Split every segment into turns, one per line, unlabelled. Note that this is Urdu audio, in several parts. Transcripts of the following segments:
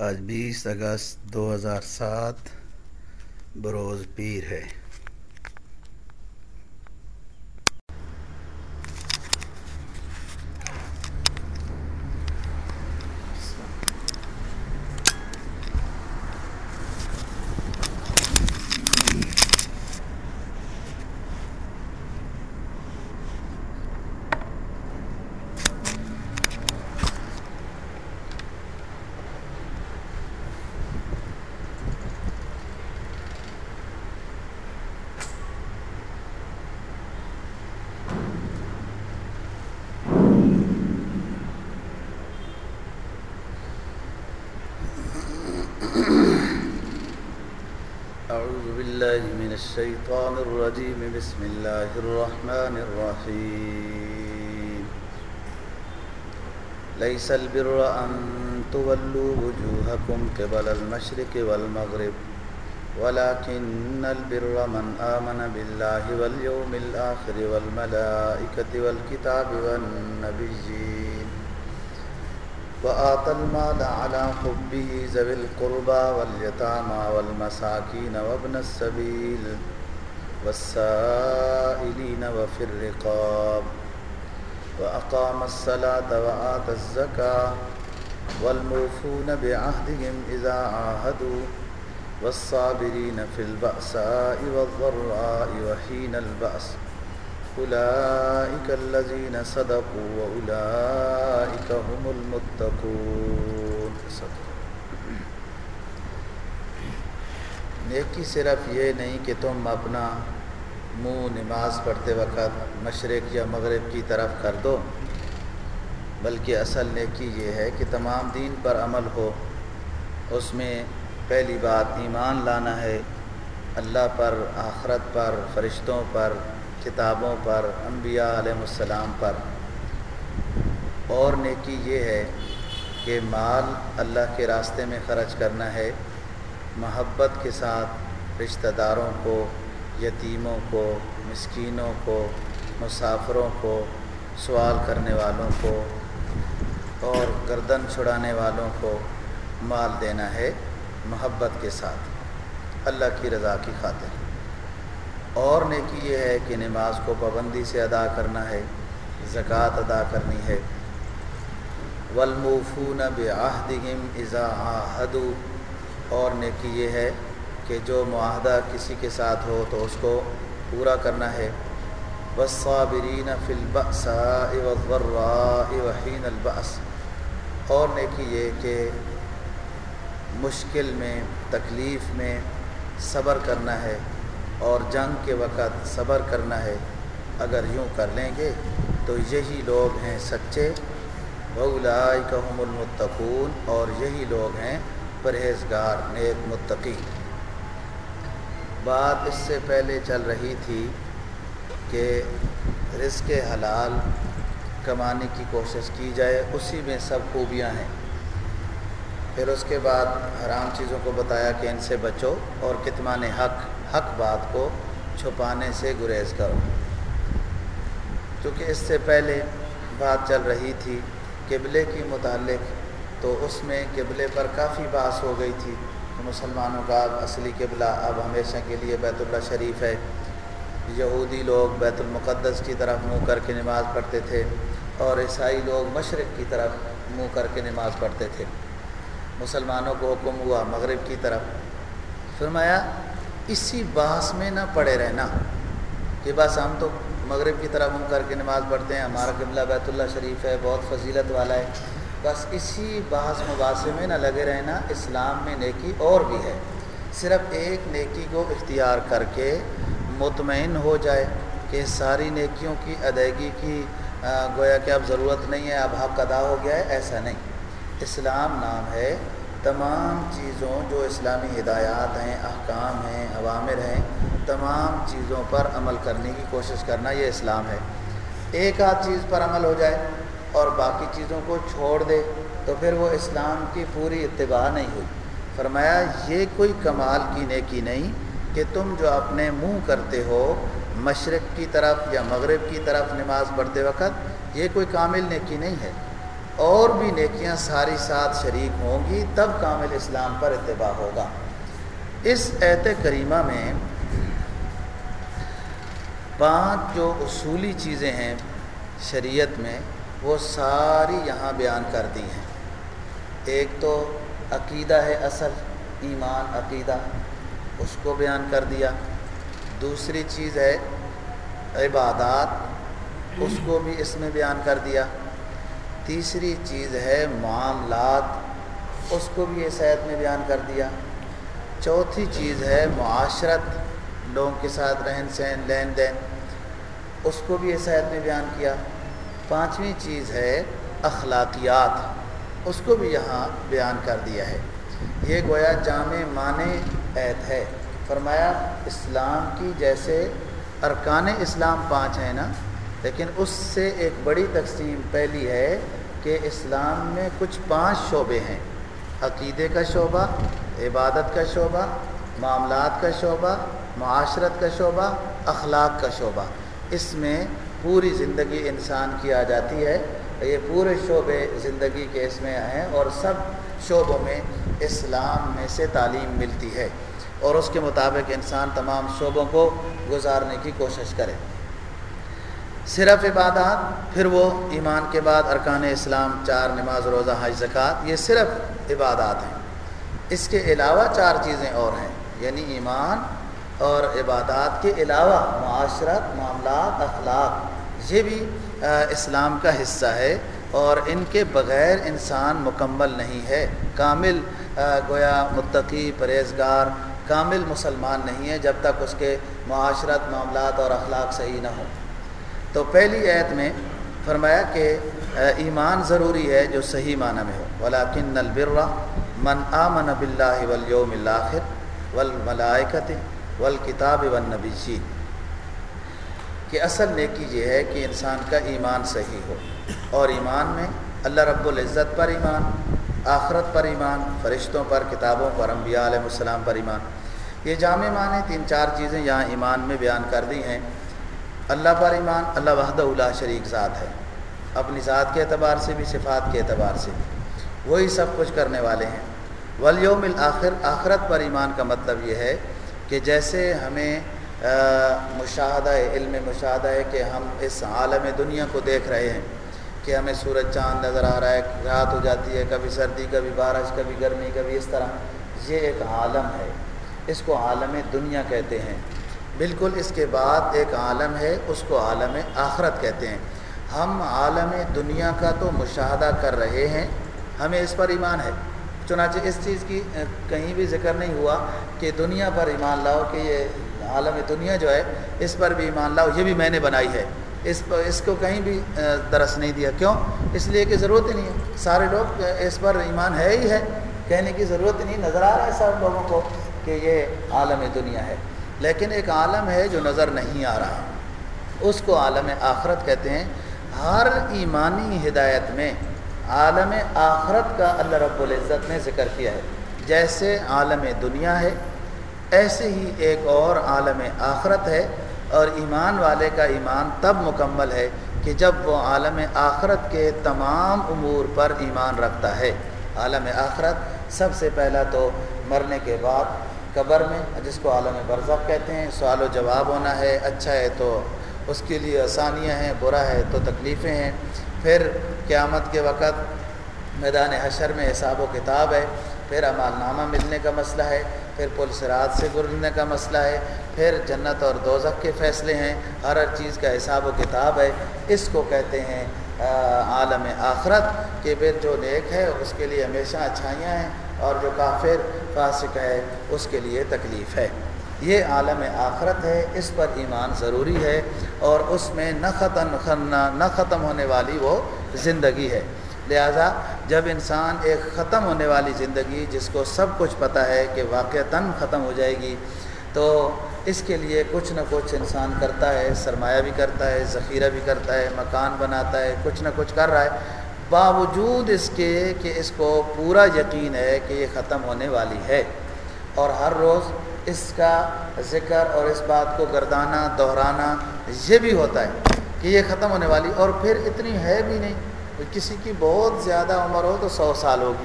آج بیس اگست دو ہزار سات بروز پیر ہے۔ بالله من الشيطان الرجيم. بسم الله الرحمن الرحيم. ليس البر أن تولوا وجوهكم قبل المشرق والمغرب، ولكن البر من آمن بالله واليوم الآخر والملائكة والكتاب والنبيين. وآتى المال على حبه ذوي القربى واليتامى والمساكين وابن السبيل والسائلين وفي الرقاب وأقام الصلاة وآتى الزكاة والموفون بعهدهم إذا عاهدوا والصابرين في البأساء والضراء وحين البأس أولئك الذين صدقوا وأولئك هم المتقون. نیکی صرف یہ نہیں کہ تم اپنا منہ نماز پڑھتے وقت مشرق یا مغرب کی طرف کر دو، بلکہ اصل نیکی یہ ہے کہ تمام دین پر عمل ہو۔ اس میں پہلی بات ایمان لانا ہے، اللہ پر، آخرت پر، فرشتوں پر کتابوں پر، انبیاء علیہ السلام پر۔ اور نیکی یہ ہے کہ مال اللہ کے راستے میں خرچ کرنا ہے۔ محبت کے ساتھ رشتہ داروں کو، یتیموں کو، مسکینوں کو، مسافروں کو، سوال کرنے والوں کو اور گردن چھڑانے والوں کو مال دینا ہے محبت کے ساتھ۔ اللہ کی رضا کی خاطر۔ اور نیکی یہ ہے کہ نماز کو پابندی سے ادا کرنا ہے، زکوٰۃ ادا کرنی ہے۔ ولمفون بعہدہم اذا عاہدوا اور نیکی یہ ہے کہ جو معاہدہ کسی کے ساتھ ہو تو اس کو پورا کرنا ہے۔ والصابرین فی البأساء والضراء وحین البأس۔ اور نیکی یہ کہ مشکل میں، تکلیف میں صبر کرنا ہے۔ اور جنگ کے وقت صبر کرنا ہے۔ اگر یوں کر لیں گے تو یہی لوگ ہیں سچے۔ بولائکہم المتقون اور یہی لوگ ہیں پرہیزگار، نیک متقی۔ بات اس سے پہلے چل رہی تھی کہ رزق حلال کمانے کی کوشش کی جائے، اسی میں سب خوبیاں ہیں۔ پھر اس کے بعد حرام چیزوں کو بتایا کہ ان سے بچو اور کتمان حق حق بات کو چھپانے سے گریز کرو۔ چونکہ اس سے پہلے بات چل رہی تھی، قبلے کی متعلق، تو اس میں قبلے پر کافی بحث ہو گئی تھی کہ مسلمانوں کا اب اصلی قبلہ اب ہمیشہ کے لیے بیت اللہ شریف ہے۔ یہودی لوگ بیت المقدس کی طرف منہ کر کے نماز پڑھتے تھے اور عیسائی لوگ مشرق کی طرف منہ کر کے نماز پڑھتے تھے۔ مسلمانوں کو حکم ہوا مغرب کی طرف۔ فرمایا اسی بحث میں نہ پڑے رہنا۔ کہ بس ہم تو مغرب کی طرف منہ کر کے نماز پڑھتے ہیں، ہمارا قبلہ بیت اللہ شریف ہے، بہت فضیلت والا ہے۔ بس اسی بحث مباحثے میں نہ لگے رہنا، اسلام میں نیکی اور بھی ہے۔ صرف ایک نیکی کو اختیار کر کے مطمئن ہو جائے کہ ساری نیکیوں کی ادائیگی کی گویا کہ اب ضرورت نہیں ہے، اب حق ادا ہو گیا ہے، ایسا نہیں۔ اسلام نام ہے تمام چیزوں جو اسلامی ہدایات ہیں، احکام ہیں، عوامر ہیں، تمام چیزوں پر عمل کرنے کی کوشش کرنا یہ اسلام ہے۔ ایک آدھ چیز پر عمل ہو جائے اور باقی چیزوں کو چھوڑ دے تو پھر وہ اسلام کی پوری اتباع نہیں ہوئی۔ فرمایا، یہ کوئی کمال کی نیکی نہیں کہ تم جو اپنے منہ کرتے ہو، مشرق کی طرف یا مغرب کی طرف نماز پڑھتے وقت، یہ کوئی کامل نیکی نہیں ہے۔ اور بھی نیکیاں ساری ساتھ شریک ہوں گی، تب کامل اسلام پر اتباع ہوگا۔ اس ایت کریمہ میں پانچ جو اصولی چیزیں ہیں شریعت میں، وہ ساری یہاں بیان کر دی ہیں۔ ایک تو عقیدہ ہے اصل، ایمان عقیدہ، اس کو بیان کر دیا۔ دوسری چیز ہے عبادات، اس کو بھی اس میں بیان کر دیا۔ تیسری چیز ہے معاملات۔ اس کو بھی اس عید میں بیان کر دیا۔ چوتھی چیز ہے معاشرت، لوگوں کے ساتھ رہن سہن، لین دین۔ اس کو بھی اس عید میں بیان کیا۔ پانچویں چیز ہے اخلاقیات۔ اس کو بھی یہاں بیان کر دیا ہے۔ یہ گویا جامع معنی عید ہے۔ فرمایا، اسلام کی جیسے ارکان اسلام پانچ ہیں نا، لیکن اس سے ایک بڑی تقسیم پہلی ہے کہ اسلام میں کچھ پانچ شعبے ہیں۔ عقیدے کا شعبہ، عبادت کا شعبہ، معاملات کا شعبہ، معاشرت کا شعبہ، اخلاق کا شعبہ۔ اس میں پوری زندگی انسان کی آ جاتی ہے۔ یہ پورے شعبے زندگی کے اس میں ہیں اور سب شعبوں میں اسلام میں سے تعلیم ملتی ہے اور اس کے مطابق انسان تمام شعبوں کو گزارنے کی کوشش کرے۔ صرف عبادات، پھر وہ ایمان کے بعد ارکان اسلام، چار نماز، روزہ، حج، زکوٰۃ، یہ صرف عبادات ہیں۔ اس کے علاوہ چار چیزیں اور ہیں یعنی ایمان اور عبادات کے علاوہ معاشرت، معاملات، اخلاق، یہ بھی اسلام کا حصہ ہے۔ اور ان کے بغیر انسان مکمل نہیں ہے۔ کامل گویا متقی، پرہیزگار، کامل مسلمان نہیں ہے جب تک اس کے معاشرت، معاملات اور اخلاق صحیح نہ ہوں۔ تو پہلی عید میں فرمایا کہ ایمان ضروری ہے جو صحیح معنی میں ہو۔ ولاکن البرا من آمن بلّہ ولیوم الآخر والملائکت والکتاب والنبیین کہ اصل نیکی یہ ہے کہ انسان کا ایمان صحیح ہو۔ اور ایمان میں اللہ رب العزت پر ایمان، آخرت پر ایمان، فرشتوں پر، کتابوں پر، انبیاء علیہ السلام پر ایمان۔ یہ جامع معنی تین چار چیزیں یہاں ایمان میں بیان کر دی ہیں۔ اللہ پر ایمان، اللہ وحدہ اللہ شریک ذات ہے۔ اپنی ذات کے اعتبار سے بھی، صفات کے اعتبار سے بھی۔ وہی سب کچھ کرنے والے ہیں۔ ولیوم الآخر آخرت پر ایمان کا مطلب یہ ہے کہ جیسے ہمیں مشاہدہ علم، مشاہدہ ہے کہ ہم اس عالم دنیا کو دیکھ رہے ہیں کہ ہمیں سورج چاند نظر آ رہا ہے، رات ہو جاتی ہے، کبھی سردی، کبھی بارش، کبھی گرمی، کبھی اس طرح۔ یہ ایک عالم ہے۔ اس کو عالم دنیا کہتے ہیں۔ بالکل اس کے بعد ایک عالم ہے، اس کو عالم آخرت کہتے ہیں۔ ہم عالم دنیا کا تو مشاہدہ کر رہے ہیں، ہمیں اس پر ایمان ہے۔ چنانچہ اس چیز کی کہیں بھی ذکر نہیں ہوا کہ دنیا پر ایمان لاؤ کہ یہ عالم دنیا جو ہے، اس پر بھی ایمان لاؤ، یہ بھی میں نے بنائی ہے۔ اس پر، اس کو کہیں بھی درس نہیں دیا۔ کیوں؟ اس لیے کہ ضرورت ہی نہیں ہے۔ سارے لوگ اس پر ایمان ہے ہی ہے۔ کہنے کی ضرورت نہیں، نظر آ رہا ہے سب لوگوں کو کہ یہ عالم دنیا ہے۔ لیکن ایک عالم ہے جو نظر نہیں آ رہا۔ اس کو عالم آخرت کہتے ہیں۔ ہر ایمانی ہدایت میں عالم آخرت کا اللہ رب العزت نے ذکر کیا ہے۔ جیسے عالم دنیا ہے، ایسے ہی ایک اور عالم آخرت ہے۔ اور ایمان والے کا ایمان تب مکمل ہے کہ جب وہ عالم آخرت کے تمام امور پر ایمان رکھتا ہے۔ عالم آخرت سب سے پہلا تو مرنے کے بعد قبر میں، جس کو عالم برزخ کہتے ہیں، سوال و جواب ہونا ہے اچھا ہے تو اس کے لیے آسانیاں ہیں، برا ہے تو تکلیفیں ہیں۔ پھر قیامت کے وقت میدان حشر میں حساب و کتاب ہے، پھر عمال نامہ ملنے کا مسئلہ ہے، پھر پل سرات سے گرنے کا مسئلہ ہے، پھر جنت اور دوزخ کے فیصلے ہیں۔ ہر ہر چیز کا حساب و کتاب ہے۔ اس کو کہتے ہیں عالم آخرت، کہ پھر جو نیک ہے، اس کے لیے ہمیشہ اچھائیاں ہیں اور جو کافر فاسق ہے، اس کے لیے تکلیف ہے۔ یہ عالم آخرت ہے، اس پر ایمان ضروری ہے اور اس میں نہ ختم نہ ختم ہونے والی وہ زندگی ہے۔ لہذا جب انسان ایک ختم ہونے والی زندگی، جس کو سب کچھ پتہ ہے کہ واقعتاً ختم ہو جائے گی، تو اس کے لیے کچھ نہ کچھ انسان کرتا ہے، سرمایہ بھی کرتا ہے، ذخیرہ بھی کرتا ہے، مکان بناتا ہے، کچھ نہ کچھ کر رہا ہے۔ باوجود اس کے کہ اس کو پورا یقین ہے کہ یہ ختم ہونے والی ہے۔ اور ہر روز اس کا ذکر اور اس بات کو گردانا، دہرانا یہ بھی ہوتا ہے کہ یہ ختم ہونے والی اور پھر اتنی ہے بھی نہیں کسی کی بہت زیادہ عمر ہو تو سو سال ہوگی۔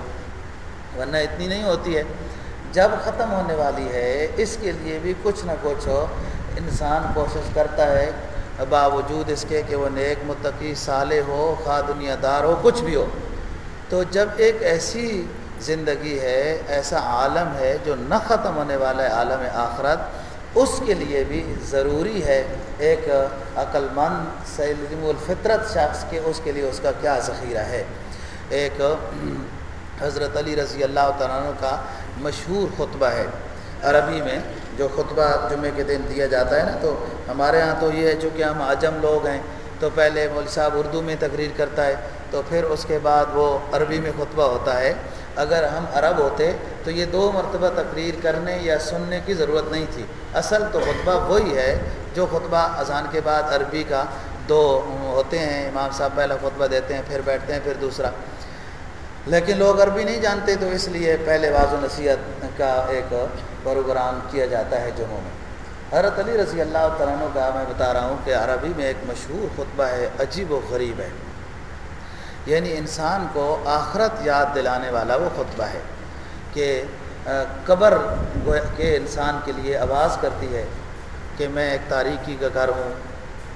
ورنہ اتنی نہیں ہوتی ہے۔ جب ختم ہونے والی ہے، اس کے لیے بھی کچھ نہ کچھ ہو انسان کوشش کرتا ہے باوجود اس کے کہ وہ نیک متقی صالح ہو، خواہ دنیا دار ہو، کچھ بھی ہو۔ تو جب ایک ایسی زندگی ہے، ایسا عالم ہے جو نہ ختم ہونے والا ہے عالم آخرت، اس کے لیے بھی ضروری ہے ایک عقل مند سلم الفطرت شخص کے اس کے لیے اس کا کیا ذخیرہ ہے۔ ایک حضرت علی رضی اللہ تعالیٰ کا مشہور خطبہ ہے عربی میں۔ جو خطبہ جمعے کے دن دیا جاتا ہے نا، تو ہمارے ہاں تو یہ ہے، چونکہ ہم عجم لوگ ہیں، تو پہلے مول صاحب اردو میں تقریر کرتا ہے، تو پھر اس کے بعد وہ عربی میں خطبہ ہوتا ہے۔ اگر ہم عرب ہوتے، تو یہ دو مرتبہ تقریر کرنے یا سننے کی ضرورت نہیں تھی۔ اصل تو خطبہ وہی ہے جو خطبہ اذان کے بعد عربی کا دو ہوتے ہیں، امام صاحب پہلا خطبہ دیتے ہیں، پھر بیٹھتے ہیں، پھر دوسرا۔ لیکن لوگ عربی نہیں جانتے، تو اس لیے پہلے واض و نصیحت کا ایک پروگرام کیا جاتا ہے جمعوں میں۔ حضرت علی رضی اللہ تعالیٰ کا میں بتا رہا ہوں کہ عربی میں ایک مشہور خطبہ ہے عجیب و غریب ہے۔ یعنی انسان کو آخرت یاد دلانے والا وہ خطبہ ہے کہ قبر کے انسان کے لیے آواز کرتی ہے کہ میں ایک تاریکی کا گھر ہوں،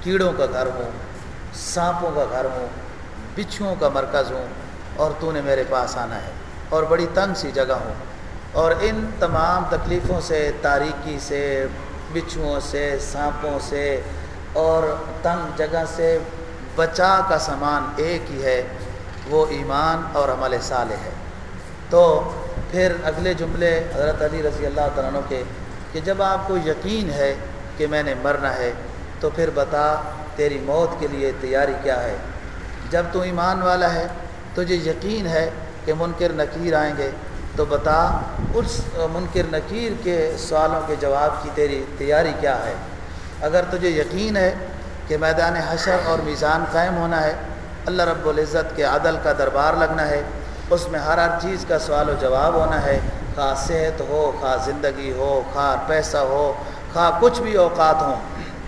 کیڑوں کا گھر ہوں، سانپوں کا گھر ہوں بچھوؤں کا مرکز ہوں اور تو نے میرے پاس آنا ہے اور بڑی تنگ سی جگہ ہوں۔ اور ان تمام تکلیفوں سے، تاریکی سے، بچھوؤں سے، سانپوں سے اور تنگ جگہ سے بچا کا سامان ایک ہی ہے، وہ ایمان اور عمل صالح ہے۔ تو پھر اگلے جملے حضرت علی رضی اللہ تعالیٰ کے کہ جب آپ کو یقین ہے کہ میں نے مرنا ہے، تو پھر بتا تیری موت کے لیے تیاری کیا ہے۔ جب تو ایمان والا ہے تجھے یقین ہے کہ منکر نکیر آئیں گے، تو بتا اس منکر نکیر کے سوالوں کے جواب کی تیری تیاری کیا ہے؟ اگر تجھے یقین ہے کہ میدان حشر اور میزان قائم ہونا ہے، اللہ رب العزت کے عدل کا دربار لگنا ہے، اس میں ہر ہر چیز کا سوال و جواب ہونا ہے۔ خواہ صحت ہو، خواہ زندگی ہو، خواہ پیسہ ہو، خواہ کچھ بھی اوقات ہوں،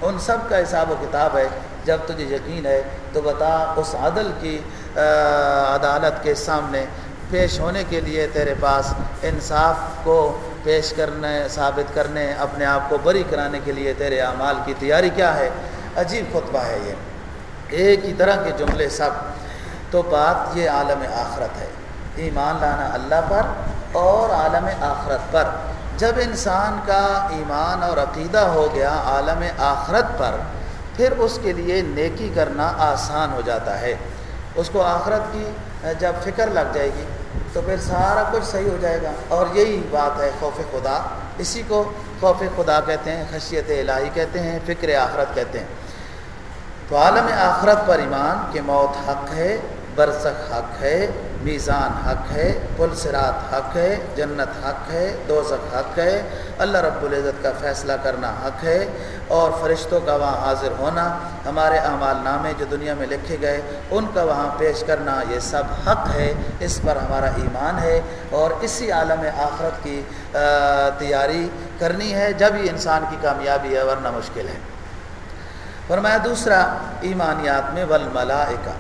ان سب کا حساب و کتاب ہے۔ جب تجھے یقین ہے تو بتا اس عدل کی عدالت کے سامنے پیش ہونے کے لیے تیرے پاس انصاف کو پیش کرنے، ثابت کرنے، اپنے آپ کو بری کرانے کے لیے تیرے اعمال کی تیاری کیا ہے؟ عجیب خطبہ ہے یہ۔ ایک ہی طرح کے جملے سب۔ تو بات یہ عالم آخرت ہے۔ ایمان لانا اللہ پر اور عالم آخرت پر۔ جب انسان کا ایمان اور عقیدہ ہو گیا عالم آخرت پر پھر اس کے لیے نیکی کرنا آسان ہو جاتا ہے۔ اس کو آخرت کی جب فکر لگ جائے گی، تو پھر سارا کچھ صحیح ہو جائے گا۔ اور یہی بات ہے خوف خدا۔ اسی کو خوف خدا کہتے ہیں، خشیت الہی کہتے ہیں، فکر آخرت کہتے ہیں۔ تو عالم آخرت پر ایمان کہ موت حق ہے برسخ حق ہے۔ میزان حق ہے، پل سرات حق ہے، جنت حق ہے، دوزخ حق ہے، اللہ رب العزت کا فیصلہ کرنا حق ہے اور فرشتوں کا وہاں حاضر ہونا، ہمارے اعمال نامے جو دنیا میں لکھے گئے، ان کا وہاں پیش کرنا، یہ سب حق ہے، اس پر ہمارا ایمان ہے اور اسی عالم آخرت کی تیاری کرنی ہے جب ہی انسان کی کامیابی ہے، ورنہ مشکل ہے۔ فرمایا دوسرا ایمانیات میں ولملائکہ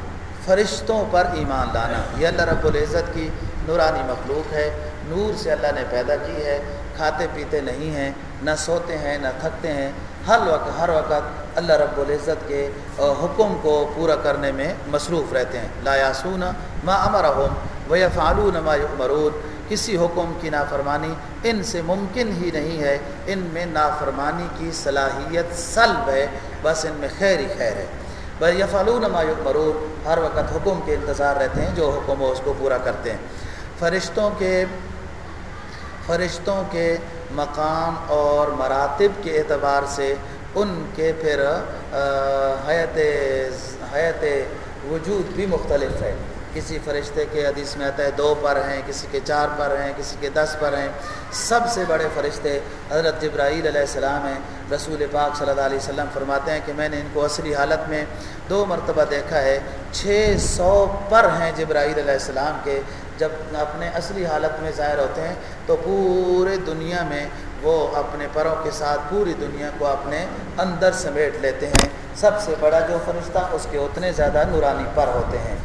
فرشتوں پر ایمان لانا۔ یہ اللہ رب العزت کی نورانی مخلوق ہے۔ نور سے اللہ نے پیدا کی ہے۔ کھاتے پیتے نہیں ہیں، نہ سوتے ہیں، نہ تھکتے ہیں۔ ہر وقت ہر وقت اللہ رب العزت کے حکم کو پورا کرنے میں مصروف رہتے ہیں۔ لا یاسون ما امرحم و فعلون ما یؤمرون۔ کسی حکم کی نافرمانی ان سے ممکن ہی نہیں ہے۔ ان میں نافرمانی کی صلاحیت سلب ہے۔ بس ان میں خیر ہی خیر ہے۔ بس یہ فالون مرور ہر وقت حکم کے انتظار رہتے ہیں جو حکم ہو اس کو پورا کرتے ہیں۔ فرشتوں کے فرشتوں کے مقام اور مراتب کے اعتبار سے ان کے پھر حیت حیت وجود بھی مختلف ہے۔ کسی فرشتے کے حدیث میں آتا ہے دو پر ہیں، کسی کے چار پر ہیں، کسی کے دس پر ہیں۔ سب سے بڑے فرشتے حضرت جبرائیل علیہ السلام ہیں۔ رسول پاک صلی اللہ علیہ وسلم فرماتے ہیں کہ میں نے ان کو اصلی حالت میں دو مرتبہ دیکھا ہے۔ چھ سو پر ہیں جبرائیل علیہ السلام کے۔ جب اپنے اصلی حالت میں ظاہر ہوتے ہیں تو پورے دنیا میں وہ اپنے پروں کے ساتھ پوری دنیا کو اپنے اندر سمیٹ لیتے ہیں۔ سب سے بڑا جو فرشتہ، اس کے اتنے زیادہ نورانی پر ہوتے ہیں۔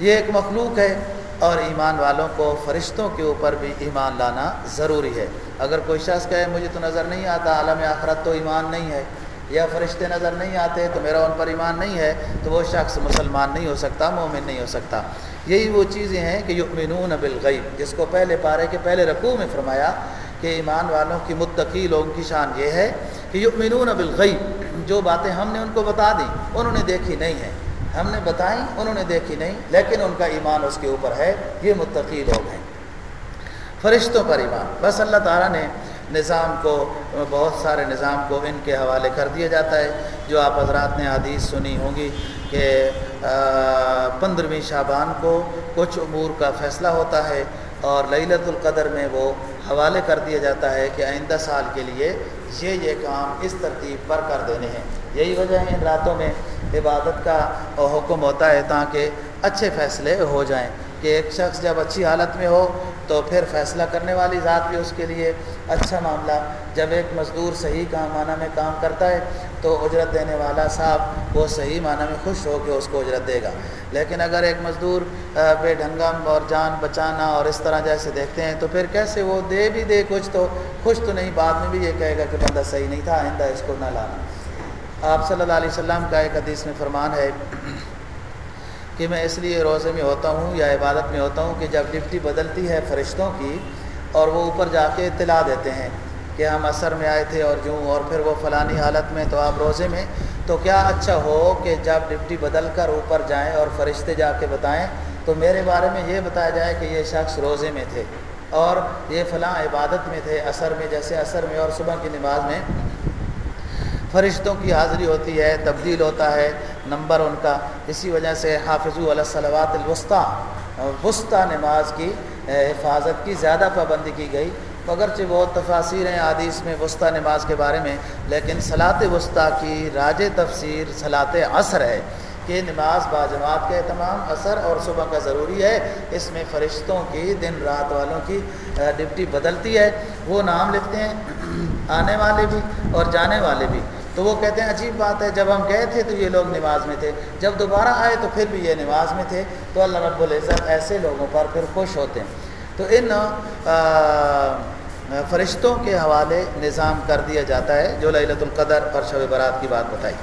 یہ ایک مخلوق ہے اور ایمان والوں کو فرشتوں کے اوپر بھی ایمان لانا ضروری ہے۔ اگر کوئی شخص کہے مجھے تو نظر نہیں آتا، عالم آخرت تو ایمان نہیں ہے، یا فرشتے نظر نہیں آتے تو میرا ان پر ایمان نہیں ہے، تو وہ شخص مسلمان نہیں ہو سکتا، مومن نہیں ہو سکتا۔ یہی وہ چیزیں ہیں کہ یؤمنون بالغیب، جس کو پہلے پارے کے پہلے رقوع میں فرمایا کہ ایمان والوں کی متقی لوگوں کی شان یہ ہے کہ یؤمنون بالغیب، جو باتیں ہم نے ان کو بتا دیں، انہوں نے دیکھی نہیں ہیں۔ ہم نے بتائیں انہوں نے دیکھی نہیں، لیکن ان کا ایمان اس کے اوپر ہے۔ یہ متقی لوگ ہیں۔ فرشتوں پر ایمان۔ بس اللہ تعالیٰ نے نظام کو، بہت سارے نظام کو ان کے حوالے کر دیا جاتا ہے۔ جو آپ حضرات نے حدیث سنی ہوں گی کہ پندرہویں شابان کو کچھ امور کا فیصلہ ہوتا ہے اور للت القدر میں وہ حوالے کر دیا جاتا ہے کہ آئندہ سال کے لیے یہ یہ کام اس ترتیب پر کر دینے ہیں۔ یہی وجہ ہے ان راتوں میں عبادت کا حکم ہوتا ہے تاکہ اچھے فیصلے ہو جائیں کہ ایک شخص جب اچھی حالت میں ہو تو پھر فیصلہ کرنے والی ذات بھی اس کے لیے اچھا معاملہ۔ جب ایک مزدور صحیح کام معنی میں کام کرتا ہے تو اجرت دینے والا صاحب وہ صحیح معنی میں خوش ہو کے اس کو اجرت دے گا۔ لیکن اگر ایک مزدور بے ڈھنگم اور جان بچانا اور اس طرح جیسے دیکھتے ہیں تو پھر کیسے وہ دے بھی دے کچھ تو خوش تو نہیں، بعد میں بھی یہ کہے گا کہ بندہ صحیح نہیں تھا، آئندہ اس کو نہ لانا۔ آپ صلی اللہ علیہ وسلم کا ایک حدیث میں فرمان ہے کہ میں اس لیے روزے میں ہوتا ہوں یا عبادت میں ہوتا ہوں کہ جب ڈپٹی بدلتی ہے فرشتوں کی اور وہ اوپر جا کے اطلاع دیتے ہیں کہ ہم اثر میں آئے تھے اور جوں اور پھر وہ فلانی حالت میں تو آپ روزے میں، تو کیا اچھا ہو کہ جب ڈپٹی بدل کر اوپر جائیں اور فرشتے جا کے بتائیں؟ تو میرے بارے میں یہ بتایا جائے کہ یہ شخص روزے میں تھے اور یہ فلاں عبادت میں تھے، اثر میں، جیسے اثر میں اور صبح کی نماز میں فرشتوں کی حاضری ہوتی ہے، تبدیل ہوتا ہے نمبر ان کا۔ اسی وجہ سے حافظ علیہ صلوات الوسطیٰ، وسطیٰ نماز کی حفاظت کی زیادہ پابندی کی گئی۔ اگرچہ بہت تفاصیر ہیں عادیث میں وسطیٰ نماز کے بارے میں، لیکن صلاط وسطیٰ کی راج تفسیر صلاط عصر ہے کہ نماز باجماعت کے تمام اثر اور صبح کا ضروری ہے۔ اس میں فرشتوں کی، دن رات والوں کی ڈپٹی بدلتی ہے۔ وہ نام لکھتے ہیں، آنے والے بھی اور جانے والے بھی۔ تو وہ کہتے ہیں عجیب بات ہے، جب ہم گئے تھے تو یہ لوگ نماز میں تھے۔ جب دوبارہ آئے تو پھر بھی یہ نماز میں تھے۔ تو اللہ رب العزت ایسے لوگوں پر پھر خوش ہوتے ہیں۔ تو ان فرشتوں کے حوالے نظام کر دیا جاتا ہے، جو للت القدر اور شب برات کی بات بتائی۔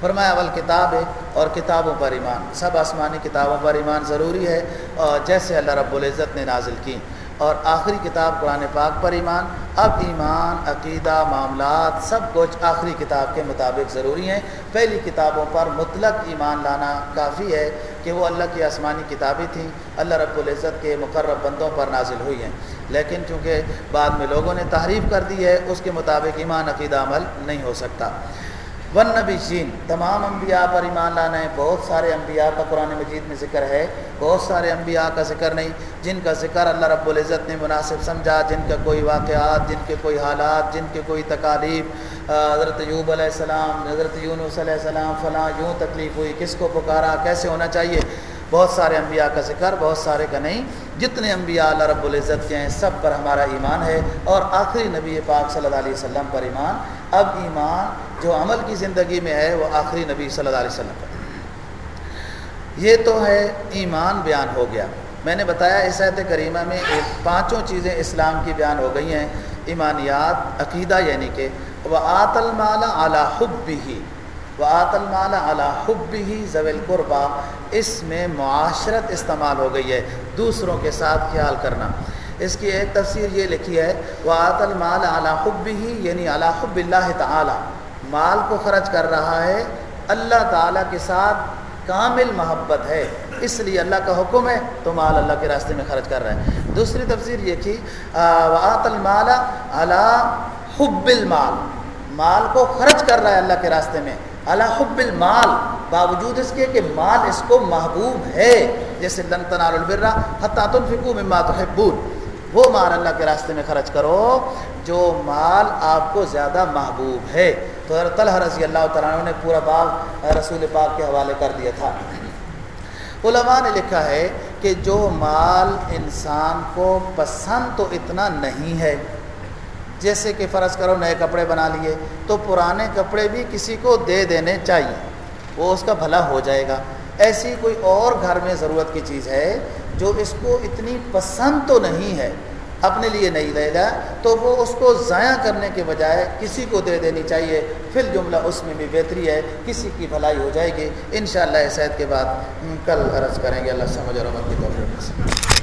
فرمایا، اول کتاب ہے اور کتابوں پر ایمان۔ سب آسمانی کتابوں پر ایمان ضروری ہے، اور جیسے اللہ رب العزت نے نازل کی۔ اور آخری کتاب قرآن پاک پر ایمان۔ اب ایمان، عقیدہ، معاملات سب کچھ آخری کتاب کے مطابق ضروری ہیں۔ پہلی کتابوں پر مطلق ایمان لانا کافی ہے کہ وہ اللہ کی آسمانی کتابیں تھیں، اللہ رب العزت کے مقرب بندوں پر نازل ہوئی ہیں۔ لیکن چونکہ بعد میں لوگوں نے تحریف کر دی ہے، اس کے مطابق ایمان، عقیدہ، عمل نہیں ہو سکتا۔ ون نبی جین تمام انبیاء پر ایمان لانا ہے۔ بہت سارے انبیاء کا قرآن مجید میں ذکر ہے۔ بہت سارے انبیاء کا ذکر نہیں۔ جن کا ذکر اللہ رب العزت نے مناسب سمجھا، جن کا کوئی واقعات، جن کے کوئی حالات، جن کے کوئی تکالیف حضرت یوب علیہ السلام، حضرت یونس علیہ السلام، فلاں یوں تکلیف ہوئی، کس کو پکارا، کیسے ہونا چاہیے؟ بہت سارے انبیاء کا ذکر، بہت سارے کا نہیں، جتنے انبیاء اللہ رب العزت کے ہیں، سب پر ہمارا ایمان ہے اور آخری نبی پاک صلی اللہ علیہ وسلم پر ایمان۔ اب ایمان جو عمل کی زندگی میں ہے، وہ آخری نبی صلی اللہ علیہ وسلم پر۔ یہ تو ہے ایمان بیان ہو گیا۔ میں نے بتایا اس عہد کریمہ میں ایک پانچوں چیزیں اسلام کی بیان ہو گئی ہیں، ایمانیات، عقیدہ یعنی کہ وہ آت المال اعلیٰ حب بھی و آت المال اعلیٰ حب ہی زویل قربا اس میں معاشرت استعمال ہو گئی ہے، دوسروں کے ساتھ خیال کرنا۔ اس کی ایک تفسیر یہ لکھی ہے وہ المال اعلیٰ یعنی حب ہی یعنی اعلیٰ حب اللہ تعالیٰ مال کو خرچ کر رہا ہے، اللہ تعالیٰ کے ساتھ کامل محبت ہے۔ اس لیے اللہ کا حکم ہے، تو مال اللہ کے راستے میں خرچ کر رہا ہے۔ دوسری تفسیر یہ تھی وعت المال علی حب المال۔ مال کو خرچ کر رہا ہے اللہ کے راستے میں۔ حب المال، باوجود اس کے کہ مال اس کو محبوب ہے، جیسے لن تنال البرا حتیٰ تنفقو مما تحبون۔ وہ مال اللہ کے راستے میں خرچ کرو، جو مال آپ کو زیادہ محبوب ہے۔ تو حضرت طلحہ رضی اللہ تعالیٰ عنہ نے پورا باغ رسول پاک کے حوالے کر دیا تھا۔ علماء نے لکھا ہے کہ جو مال انسان کو پسند تو اتنا نہیں ہے جیسے کہ فرض کرو نئے کپڑے بنا لیے، تو پرانے کپڑے بھی کسی کو دے دینے چاہیے۔ وہ اس کا بھلا ہو جائے گا۔ ایسی کوئی اور گھر میں ضرورت کی چیز ہے جو اس کو اتنی پسند تو نہیں ہے، اپنے لیے نہیں لے گا، تو وہ اس کو ضائع کرنے کے بجائے کسی کو دے دینی چاہیے۔ پھر جملہ اس میں بھی بہتری ہے، کسی کی بھلائی ہو جائے گی۔ انشاءاللہ شاء اللہ کے بعد کل عرض کریں گے۔ اللہ سمجھ اور عمل کی توفیق۔